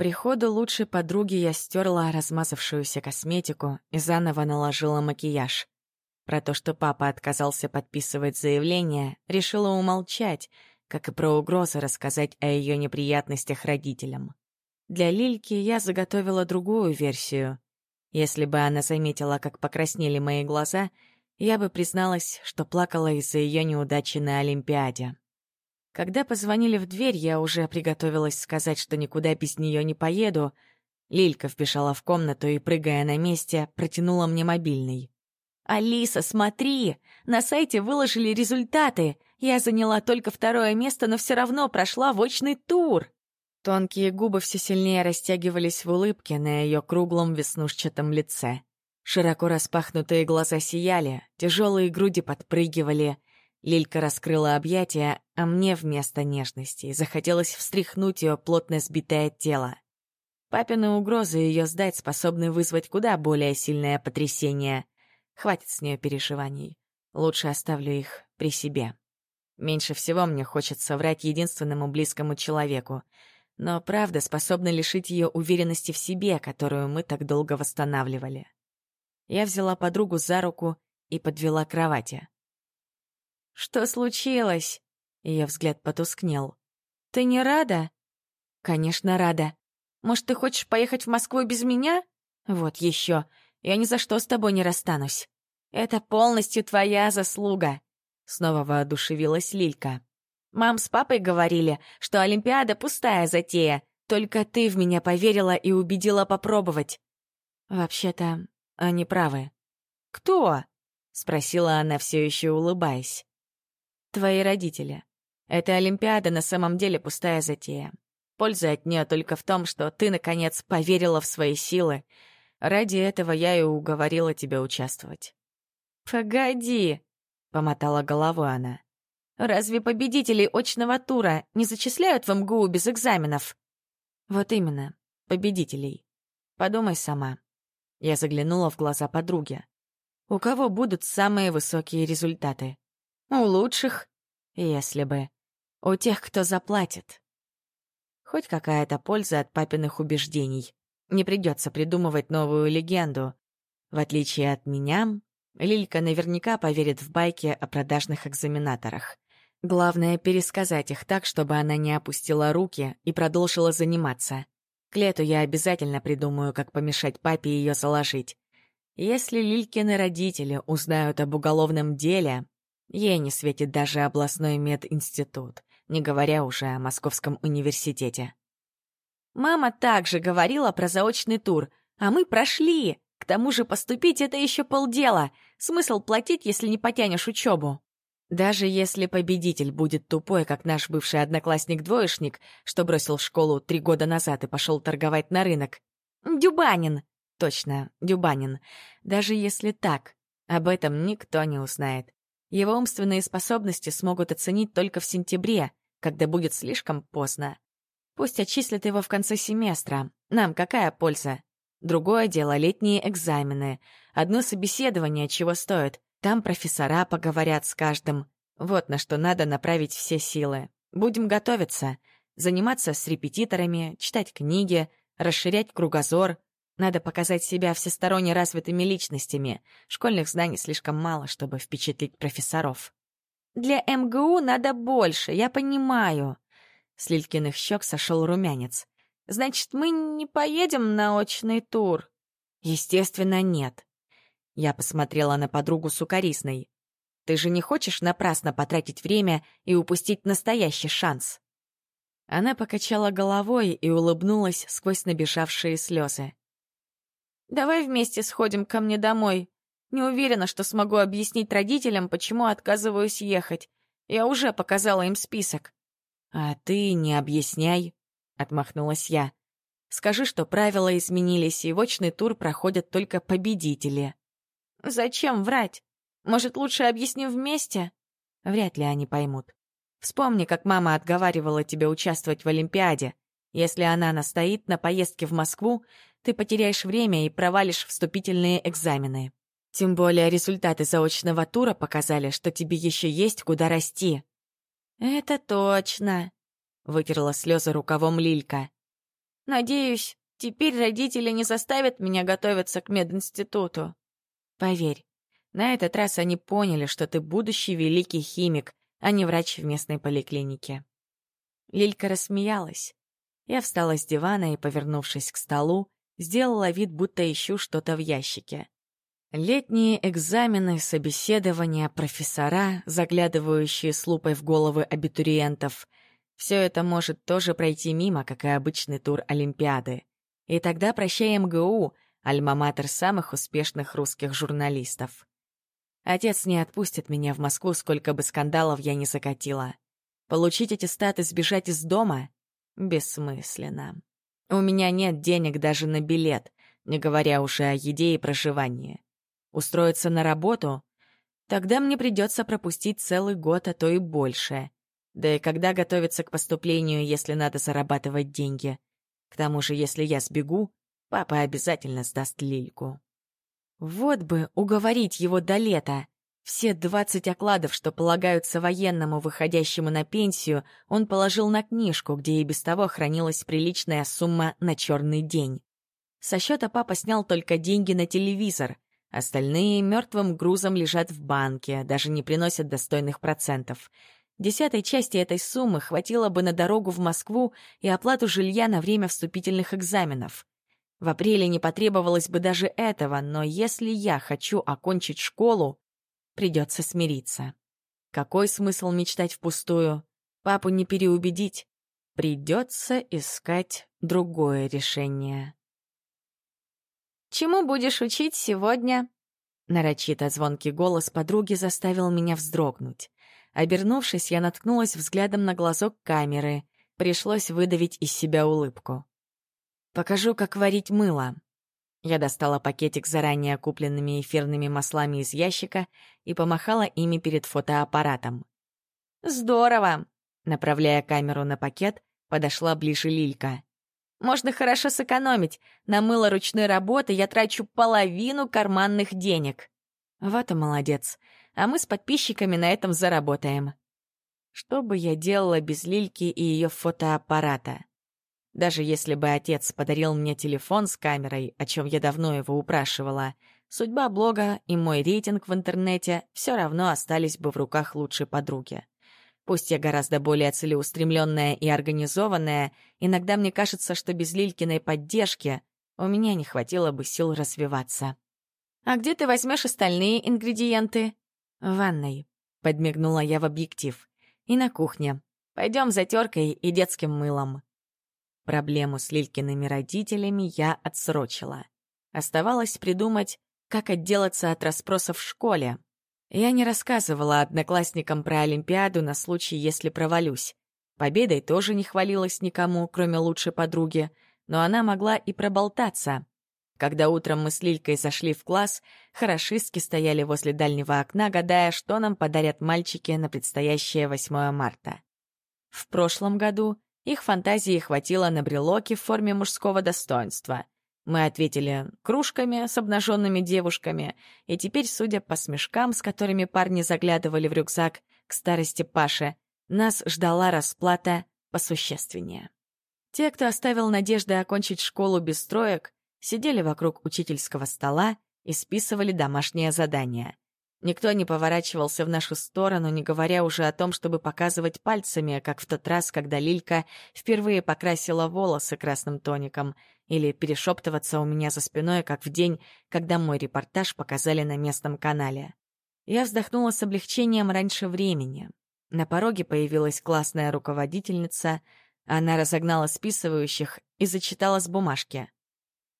приходу лучшей подруги я стерла размазавшуюся косметику и заново наложила макияж. Про то, что папа отказался подписывать заявление, решила умолчать, как и про угрозы рассказать о ее неприятностях родителям. Для Лильки я заготовила другую версию. Если бы она заметила, как покраснели мои глаза, я бы призналась, что плакала из-за ее неудачи на Олимпиаде. Когда позвонили в дверь, я уже приготовилась сказать, что никуда без нее не поеду. Лилька вбежала в комнату и, прыгая на месте, протянула мне мобильный. «Алиса, смотри! На сайте выложили результаты! Я заняла только второе место, но все равно прошла в очный тур!» Тонкие губы все сильнее растягивались в улыбке на ее круглом веснушчатом лице. Широко распахнутые глаза сияли, тяжелые груди подпрыгивали — Лилька раскрыла объятия, а мне вместо нежности захотелось встряхнуть ее плотно сбитое тело. Папины угрозы ее сдать способны вызвать куда более сильное потрясение. Хватит с нее переживаний. Лучше оставлю их при себе. Меньше всего мне хочется врать единственному близкому человеку. Но правда способна лишить ее уверенности в себе, которую мы так долго восстанавливали. Я взяла подругу за руку и подвела к кровати. «Что случилось?» Ее взгляд потускнел. «Ты не рада?» «Конечно, рада. Может, ты хочешь поехать в Москву без меня? Вот еще. Я ни за что с тобой не расстанусь. Это полностью твоя заслуга!» Снова воодушевилась Лилька. «Мам с папой говорили, что Олимпиада — пустая затея. Только ты в меня поверила и убедила попробовать». «Вообще-то, они правы». «Кто?» — спросила она, все еще улыбаясь. Твои родители. Эта Олимпиада на самом деле пустая затея. Польза от нее только в том, что ты, наконец, поверила в свои силы. Ради этого я и уговорила тебя участвовать. «Погоди!» — помотала головой она. «Разве победителей очного тура не зачисляют в МГУ без экзаменов?» «Вот именно, победителей. Подумай сама». Я заглянула в глаза подруги. «У кого будут самые высокие результаты? У лучших, если бы. У тех, кто заплатит. Хоть какая-то польза от папиных убеждений. Не придется придумывать новую легенду. В отличие от меня, Лилька наверняка поверит в байки о продажных экзаменаторах. Главное — пересказать их так, чтобы она не опустила руки и продолжила заниматься. К лету я обязательно придумаю, как помешать папе ее заложить. Если Лилькины родители узнают об уголовном деле, Ей не светит даже областной мединститут, не говоря уже о Московском университете. Мама также говорила про заочный тур, а мы прошли. К тому же поступить — это еще полдела. Смысл платить, если не потянешь учебу? Даже если победитель будет тупой, как наш бывший одноклассник-двоечник, что бросил школу три года назад и пошел торговать на рынок. Дюбанин! Точно, Дюбанин. Даже если так, об этом никто не узнает. Его умственные способности смогут оценить только в сентябре, когда будет слишком поздно. Пусть отчислят его в конце семестра. Нам какая польза? Другое дело — летние экзамены. Одно собеседование чего стоит. Там профессора поговорят с каждым. Вот на что надо направить все силы. Будем готовиться. Заниматься с репетиторами, читать книги, расширять кругозор — надо показать себя всесторонне развитыми личностями. Школьных знаний слишком мало, чтобы впечатлить профессоров. «Для МГУ надо больше, я понимаю». С Лилькиных щек сошел румянец. «Значит, мы не поедем на очный тур?» «Естественно, нет». Я посмотрела на подругу сукорисной. «Ты же не хочешь напрасно потратить время и упустить настоящий шанс?» Она покачала головой и улыбнулась сквозь набежавшие слезы. Давай вместе сходим ко мне домой. Не уверена, что смогу объяснить родителям, почему отказываюсь ехать. Я уже показала им список. А ты не объясняй, отмахнулась я. Скажи, что правила изменились, и в очный тур проходят только победители. Зачем врать? Может, лучше объясним вместе? Вряд ли они поймут. Вспомни, как мама отговаривала тебя участвовать в Олимпиаде. Если она настоит на поездке в Москву, ты потеряешь время и провалишь вступительные экзамены. Тем более результаты заочного тура показали, что тебе еще есть куда расти. «Это точно», — вытерла слезы рукавом Лилька. Надеюсь, теперь родители не заставят меня готовиться к мединституту. Поверь, на этот раз они поняли, что ты будущий великий химик, а не врач в местной поликлинике. Лилька рассмеялась. Я встала с дивана и, повернувшись к столу, сделала вид, будто ищу что-то в ящике. Летние экзамены, собеседования, профессора, заглядывающие с лупой в головы абитуриентов — все это может тоже пройти мимо, как и обычный тур Олимпиады. И тогда прощай МГУ, альма-матер самых успешных русских журналистов. Отец не отпустит меня в Москву, сколько бы скандалов я ни закатила. Получить аттестат и сбежать из дома — бессмысленно. У меня нет денег даже на билет, не говоря уже о еде и проживании. Устроиться на работу? Тогда мне придется пропустить целый год, а то и больше. Да и когда готовиться к поступлению, если надо зарабатывать деньги? К тому же, если я сбегу, папа обязательно сдаст Лильку. Вот бы уговорить его до лета. Все двадцать окладов, что полагаются военному, выходящему на пенсию, он положил на книжку, где и без того хранилась приличная сумма на черный день. Со счета папа снял только деньги на телевизор. Остальные мертвым грузом лежат в банке, даже не приносят достойных процентов — Десятой части этой суммы хватило бы на дорогу в Москву и оплату жилья на время вступительных экзаменов. В апреле не потребовалось бы даже этого, но если я хочу окончить школу, придется смириться. Какой смысл мечтать впустую? Папу не переубедить. Придется искать другое решение. «Чему будешь учить сегодня?» Нарочито звонкий голос подруги заставил меня вздрогнуть. Обернувшись, я наткнулась взглядом на глазок камеры. Пришлось выдавить из себя улыбку. «Покажу, как варить мыло». Я достала пакетик с заранее купленными эфирными маслами из ящика и помахала ими перед фотоаппаратом. «Здорово!» Направляя камеру на пакет, подошла ближе Лилька. «Можно хорошо сэкономить. На мыло ручной работы я трачу половину карманных денег». Вот и молодец а мы с подписчиками на этом заработаем. Что бы я делала без Лильки и ее фотоаппарата? Даже если бы отец подарил мне телефон с камерой, о чем я давно его упрашивала, судьба блога и мой рейтинг в интернете все равно остались бы в руках лучшей подруги. Пусть я гораздо более целеустремленная и организованная, иногда мне кажется, что без Лилькиной поддержки у меня не хватило бы сил развиваться. «А где ты возьмешь остальные ингредиенты?» «В ванной», — подмигнула я в объектив. «И на кухне. Пойдем за теркой и детским мылом». Проблему с Лилькиными родителями я отсрочила. Оставалось придумать, как отделаться от расспросов в школе. Я не рассказывала одноклассникам про Олимпиаду на случай, если провалюсь. Победой тоже не хвалилась никому, кроме лучшей подруги, но она могла и проболтаться. Когда утром мы с Лилькой зашли в класс, хорошистки стояли возле дальнего окна, гадая, что нам подарят мальчики на предстоящее 8 марта. В прошлом году их фантазии хватило на брелоки в форме мужского достоинства. Мы ответили кружками с обнаженными девушками, и теперь, судя по смешкам, с которыми парни заглядывали в рюкзак к старости Паши, нас ждала расплата посущественнее. Те, кто оставил надежды окончить школу без строек, сидели вокруг учительского стола и списывали домашнее задание. Никто не поворачивался в нашу сторону, не говоря уже о том, чтобы показывать пальцами, как в тот раз, когда Лилька впервые покрасила волосы красным тоником, или перешептываться у меня за спиной, как в день, когда мой репортаж показали на местном канале. Я вздохнула с облегчением раньше времени. На пороге появилась классная руководительница. Она разогнала списывающих и зачитала с бумажки.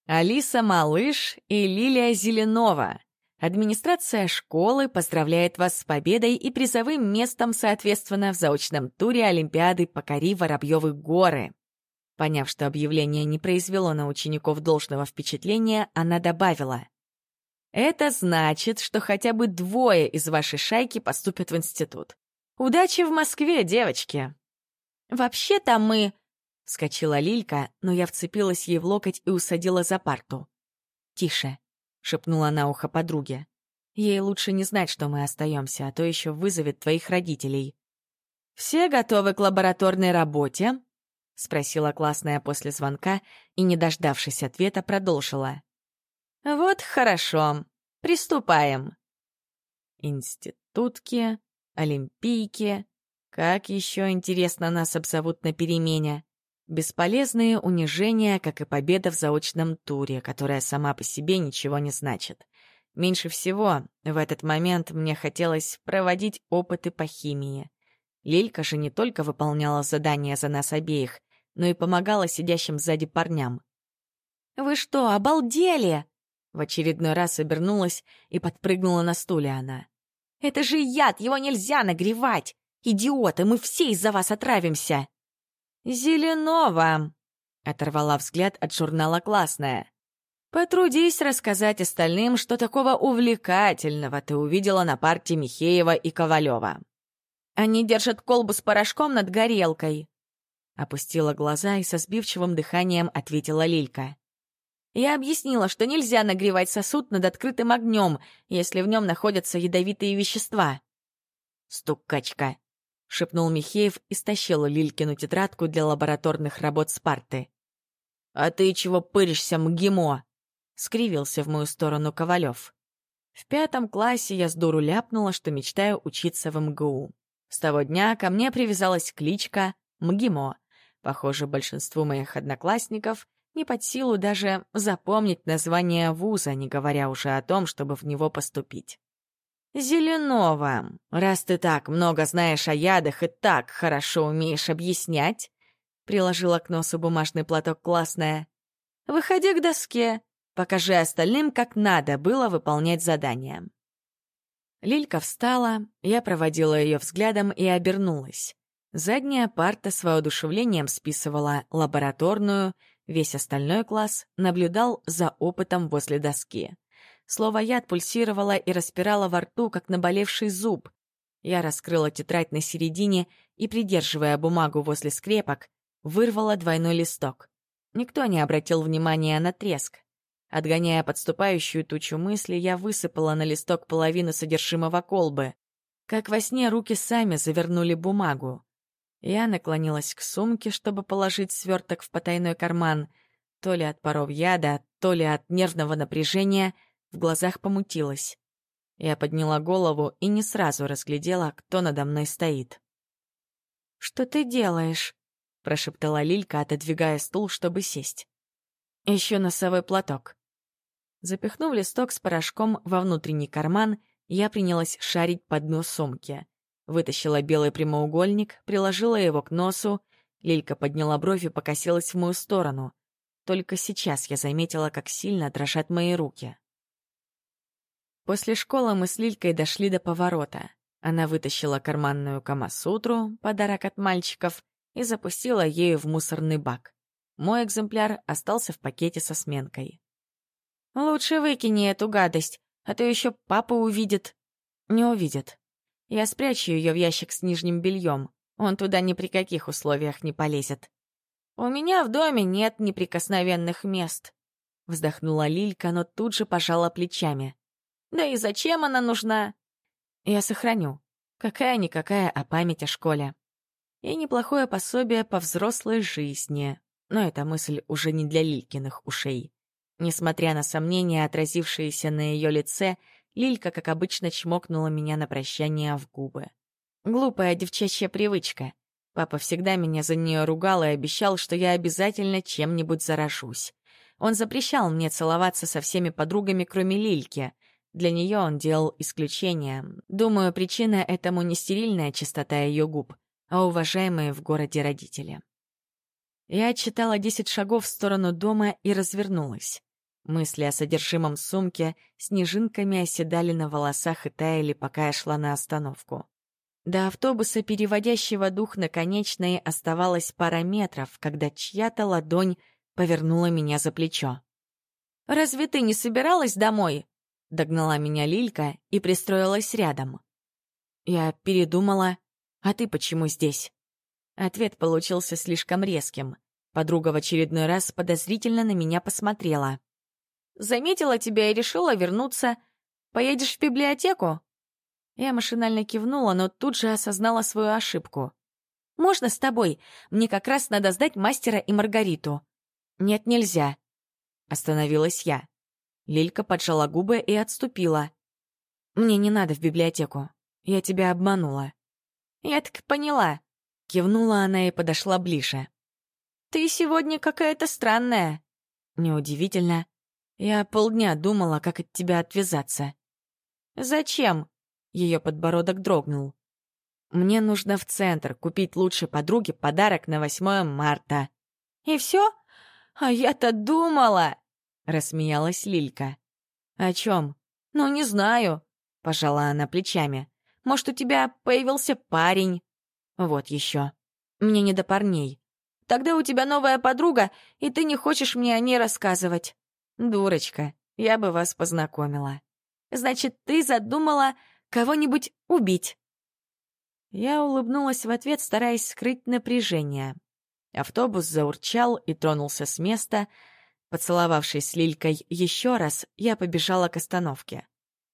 Алиса Малыш и Лилия Зеленова. Администрация школы поздравляет вас с победой и призовым местом, соответственно, в заочном туре Олимпиады «Покори Воробьевы горы». Поняв, что объявление не произвело на учеников должного впечатления, она добавила. «Это значит, что хотя бы двое из вашей шайки поступят в институт. Удачи в Москве, девочки!» «Вообще-то мы...» Вскочила Лилька, но я вцепилась ей в локоть и усадила за парту. «Тише», — шепнула на ухо подруге. «Ей лучше не знать, что мы остаемся, а то еще вызовет твоих родителей». «Все готовы к лабораторной работе?» — спросила классная после звонка и, не дождавшись ответа, продолжила. «Вот хорошо. Приступаем». Институтки, олимпийки. Как еще интересно нас обзовут на перемене. Бесполезные унижения, как и победа в заочном туре, которая сама по себе ничего не значит. Меньше всего в этот момент мне хотелось проводить опыты по химии. Лилька же не только выполняла задания за нас обеих, но и помогала сидящим сзади парням. «Вы что, обалдели?» В очередной раз обернулась и подпрыгнула на стуле она. «Это же яд, его нельзя нагревать! Идиоты, мы все из-за вас отравимся!» «Зеленова!» — оторвала взгляд от журнала «Классная». «Потрудись рассказать остальным, что такого увлекательного ты увидела на парте Михеева и Ковалева. Они держат колбу с порошком над горелкой». Опустила глаза и со сбивчивым дыханием ответила Лилька. Я объяснила, что нельзя нагревать сосуд над открытым огнем, если в нем находятся ядовитые вещества. «Стукачка», — шепнул Михеев и стащил Лилькину тетрадку для лабораторных работ Спарты. «А ты чего пыришься, МГИМО?» — скривился в мою сторону Ковалев. В пятом классе я с дуру ляпнула, что мечтаю учиться в МГУ. С того дня ко мне привязалась кличка МГИМО. Похоже, большинству моих одноклассников — не под силу даже запомнить название вуза, не говоря уже о том, чтобы в него поступить. «Зеленова, раз ты так много знаешь о ядах и так хорошо умеешь объяснять», — приложила к носу бумажный платок классная, «выходи к доске, покажи остальным, как надо было выполнять задание». Лилька встала, я проводила ее взглядом и обернулась. Задняя парта с воодушевлением списывала лабораторную, Весь остальной класс наблюдал за опытом возле доски. Слово «яд» пульсировало и распирало во рту, как наболевший зуб. Я раскрыла тетрадь на середине и, придерживая бумагу возле скрепок, вырвала двойной листок. Никто не обратил внимания на треск. Отгоняя подступающую тучу мысли, я высыпала на листок половину содержимого колбы. Как во сне руки сами завернули бумагу. Я наклонилась к сумке, чтобы положить сверток в потайной карман. То ли от паров яда, то ли от нервного напряжения в глазах помутилось. Я подняла голову и не сразу разглядела, кто надо мной стоит. «Что ты делаешь?» — прошептала Лилька, отодвигая стул, чтобы сесть. «Ищу носовой платок». Запихнув листок с порошком во внутренний карман, я принялась шарить по дну сумки. Вытащила белый прямоугольник, приложила его к носу. Лилька подняла бровь и покосилась в мою сторону. Только сейчас я заметила, как сильно дрожат мои руки. После школы мы с Лилькой дошли до поворота. Она вытащила карманную камасутру, подарок от мальчиков, и запустила ею в мусорный бак. Мой экземпляр остался в пакете со сменкой. «Лучше выкини эту гадость, а то еще папа увидит». «Не увидит. Я спрячу ее в ящик с нижним бельем. Он туда ни при каких условиях не полезет. У меня в доме нет неприкосновенных мест. Вздохнула Лилька, но тут же пожала плечами. Да и зачем она нужна? Я сохраню. Какая-никакая, а память о школе. И неплохое пособие по взрослой жизни. Но эта мысль уже не для Лилькиных ушей. Несмотря на сомнения, отразившиеся на ее лице, Лилька, как обычно, чмокнула меня на прощание в губы. Глупая девчачья привычка. Папа всегда меня за нее ругал и обещал, что я обязательно чем-нибудь заражусь. Он запрещал мне целоваться со всеми подругами, кроме Лильки. Для нее он делал исключение. Думаю, причина этому не стерильная чистота ее губ, а уважаемые в городе родители. Я отчитала десять шагов в сторону дома и развернулась. Мысли о содержимом сумки снежинками оседали на волосах и таяли, пока я шла на остановку. До автобуса, переводящего дух на конечной, оставалось пара метров, когда чья-то ладонь повернула меня за плечо. «Разве ты не собиралась домой?» Догнала меня Лилька и пристроилась рядом. Я передумала. «А ты почему здесь?» Ответ получился слишком резким. Подруга в очередной раз подозрительно на меня посмотрела. Заметила тебя и решила вернуться. Поедешь в библиотеку?» Я машинально кивнула, но тут же осознала свою ошибку. Можно с тобой? Мне как раз надо сдать мастера и Маргариту». «Нет, нельзя», — остановилась я. Лилька поджала губы и отступила. «Мне не надо в библиотеку. Я тебя обманула». «Я так поняла», — кивнула она и подошла ближе. «Ты сегодня какая-то странная». «Неудивительно. Я полдня думала, как от тебя отвязаться». «Зачем?» — ее подбородок дрогнул. «Мне нужно в центр купить лучшей подруге подарок на 8 марта». «И все? А я-то думала!» — рассмеялась Лилька. «О чем? Ну, не знаю», — пожала она плечами. «Может, у тебя появился парень?» «Вот еще. Мне не до парней. Тогда у тебя новая подруга, и ты не хочешь мне о ней рассказывать. Дурочка, я бы вас познакомила. Значит, ты задумала кого-нибудь убить?» Я улыбнулась в ответ, стараясь скрыть напряжение. Автобус заурчал и тронулся с места. Поцеловавшись с Лилькой еще раз, я побежала к остановке.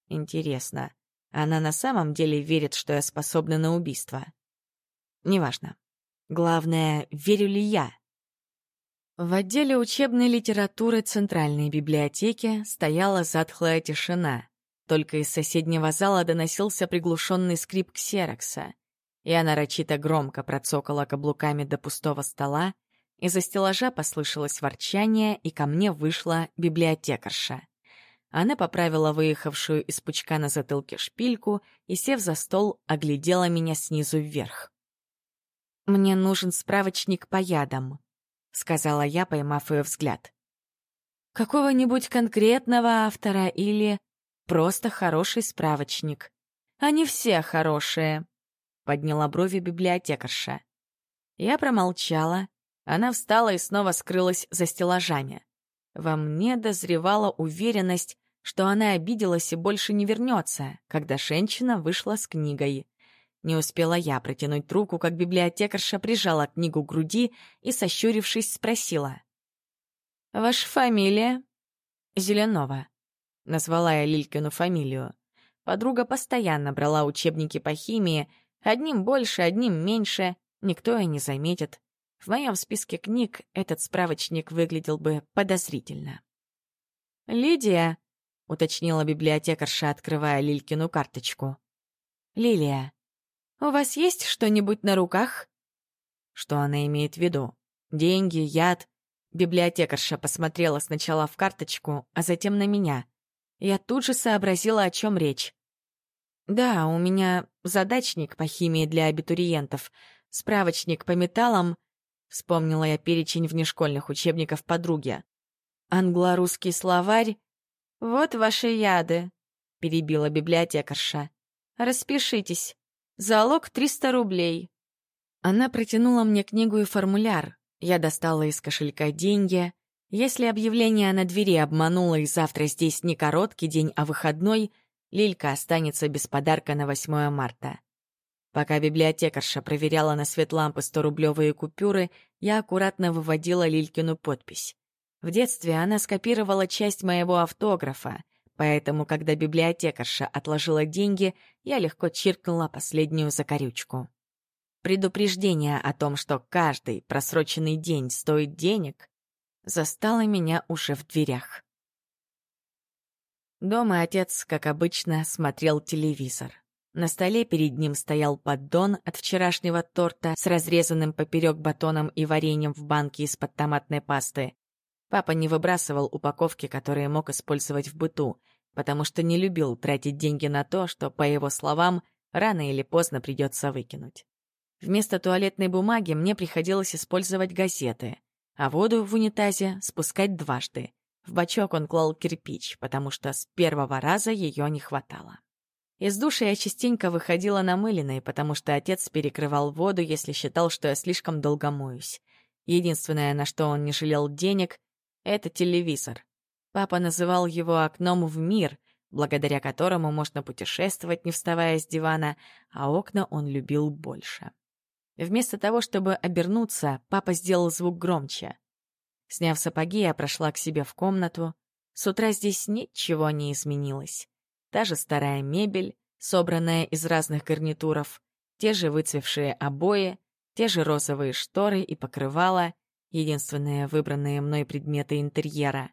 Интересно, она на самом деле верит, что я способна на убийство? Неважно. Главное, верю ли я? В отделе учебной литературы Центральной библиотеки стояла затхлая тишина. Только из соседнего зала доносился приглушенный скрип ксерокса. Я нарочито громко процокала каблуками до пустого стола, из-за стеллажа послышалось ворчание, и ко мне вышла библиотекарша. Она поправила выехавшую из пучка на затылке шпильку и, сев за стол, оглядела меня снизу вверх. «Мне нужен справочник по ядам», — сказала я, поймав ее взгляд. «Какого-нибудь конкретного автора или просто хороший справочник. Они все хорошие», подняла брови библиотекарша. Я промолчала. Она встала и снова скрылась за стеллажами. Во мне дозревала уверенность, что она обиделась и больше не вернется, когда женщина вышла с книгой. Не успела я протянуть руку, как библиотекарша прижала книгу к груди и, сощурившись, спросила. «Ваша фамилия?» «Зеленова», — назвала я Лилькину фамилию. Подруга постоянно брала учебники по химии, Одним больше, одним меньше, никто и не заметит. В моем списке книг этот справочник выглядел бы подозрительно. «Лидия», — уточнила библиотекарша, открывая Лилькину карточку. «Лилия, у вас есть что-нибудь на руках?» Что она имеет в виду? Деньги, яд? Библиотекарша посмотрела сначала в карточку, а затем на меня. Я тут же сообразила, о чем речь. Да, у меня задачник по химии для абитуриентов, справочник по металлам. Вспомнила я перечень внешкольных учебников подруги. Англо-русский словарь. Вот ваши яды, перебила библиотекарша. Распишитесь. Залог 300 рублей. Она протянула мне книгу и формуляр. Я достала из кошелька деньги. Если объявление на двери обмануло и завтра здесь не короткий день, а выходной — Лилька останется без подарка на 8 марта. Пока библиотекарша проверяла на свет лампы 100-рублевые купюры, я аккуратно выводила Лилькину подпись. В детстве она скопировала часть моего автографа, поэтому, когда библиотекарша отложила деньги, я легко чиркнула последнюю закорючку. Предупреждение о том, что каждый просроченный день стоит денег, застало меня уже в дверях. Дома отец, как обычно, смотрел телевизор. На столе перед ним стоял поддон от вчерашнего торта с разрезанным поперек батоном и вареньем в банке из-под томатной пасты. Папа не выбрасывал упаковки, которые мог использовать в быту, потому что не любил тратить деньги на то, что, по его словам, рано или поздно придется выкинуть. Вместо туалетной бумаги мне приходилось использовать газеты, а воду в унитазе спускать дважды. В бачок он клал кирпич, потому что с первого раза ее не хватало. Из души я частенько выходила намыленной, потому что отец перекрывал воду, если считал, что я слишком долго моюсь. Единственное, на что он не жалел денег, — это телевизор. Папа называл его окном в мир, благодаря которому можно путешествовать, не вставая с дивана, а окна он любил больше. Вместо того, чтобы обернуться, папа сделал звук громче. Сняв сапоги, я прошла к себе в комнату. С утра здесь ничего не изменилось. Та же старая мебель, собранная из разных гарнитуров, те же выцвевшие обои, те же розовые шторы и покрывала, единственные выбранные мной предметы интерьера.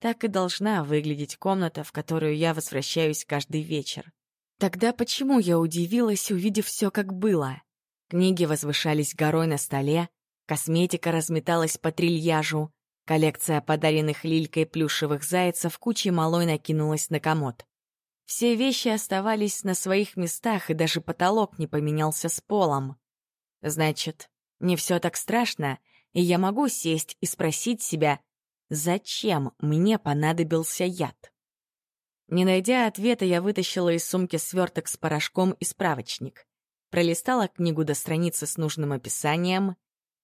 Так и должна выглядеть комната, в которую я возвращаюсь каждый вечер. Тогда почему я удивилась, увидев все как было? Книги возвышались горой на столе, косметика разметалась по трильяжу, коллекция подаренных Лилькой плюшевых зайцев кучей малой накинулась на комод. Все вещи оставались на своих местах, и даже потолок не поменялся с полом. Значит, не все так страшно, и я могу сесть и спросить себя, зачем мне понадобился яд? Не найдя ответа, я вытащила из сумки сверток с порошком и справочник. Пролистала книгу до страницы с нужным описанием.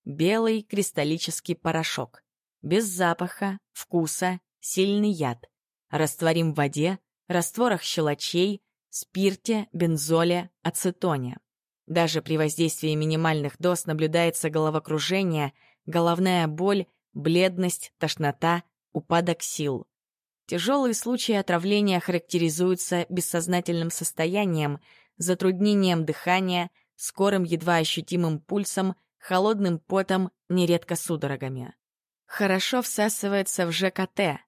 Белый кристаллический порошок. Без запаха, вкуса, сильный яд. Растворим в воде, растворах щелочей, спирте, бензоле, ацетоне. Даже при воздействии минимальных доз наблюдается головокружение, головная боль, бледность, тошнота, упадок сил. Тяжелые случаи отравления характеризуются бессознательным состоянием, затруднением дыхания, скорым едва ощутимым пульсом, холодным потом, нередко судорогами. Хорошо всасывается в ЖКТ,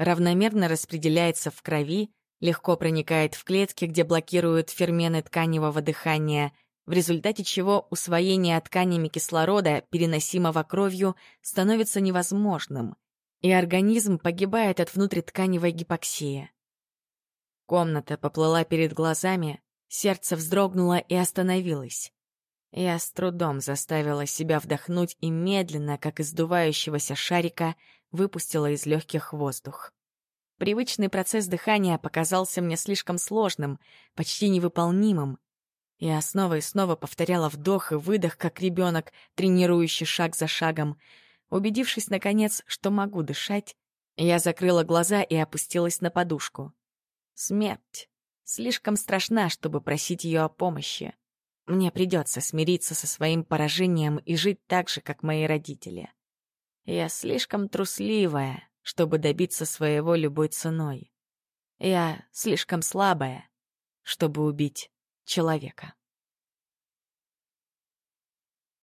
равномерно распределяется в крови, легко проникает в клетки, где блокируют фермены тканевого дыхания, в результате чего усвоение тканями кислорода, переносимого кровью, становится невозможным, и организм погибает от внутритканевой гипоксии. Комната поплыла перед глазами, сердце вздрогнуло и остановилось. Я с трудом заставила себя вдохнуть и медленно, как из дувающегося шарика, выпустила из легких воздух. Привычный процесс дыхания показался мне слишком сложным, почти невыполнимым, я снова и снова повторяла вдох и выдох, как ребенок, тренирующий шаг за шагом. Убедившись, наконец, что могу дышать, я закрыла глаза и опустилась на подушку. Смерть слишком страшна, чтобы просить ее о помощи. Мне придется смириться со своим поражением и жить так же, как мои родители. Я слишком трусливая, чтобы добиться своего любой ценой. Я слишком слабая, чтобы убить человека.